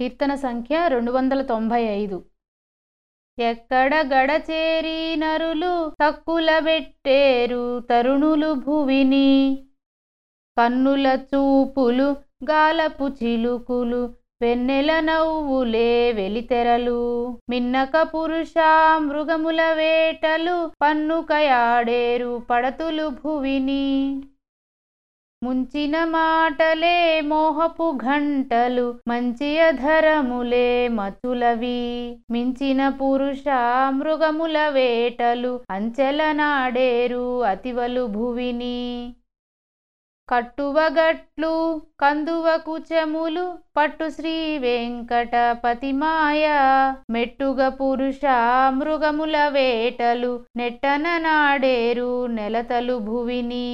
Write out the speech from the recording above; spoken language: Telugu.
కీర్తన సంఖ్య రెండు వందల తొంభై ఐదు. ఎక్కడ గడచేరి నరులు తక్కులబెట్టేరు తరుణులు భువిని. కన్నుల చూపులు గాలపు చిలుకులు వెన్నెల నవ్వులే వెలితెరలు. మిన్నక పురుష మృగముల వేటలు పన్నుకయాడేరు పడతులు భువిని. ముంచిన మాటలే మోహపు ఘంటలు మంచి అధరములే మతులవి. మించిన పురుష మృగముల వేటలు అంచెల నాడేరు అతివలు భువిని. కట్టువగట్లు కందువ కుచములు పట్టు శ్రీ వెంకటపతి మాయ. మెట్టుగ పురుష మృగముల వేటలు నెట్టన నాడేరు నెలతలు భువిని.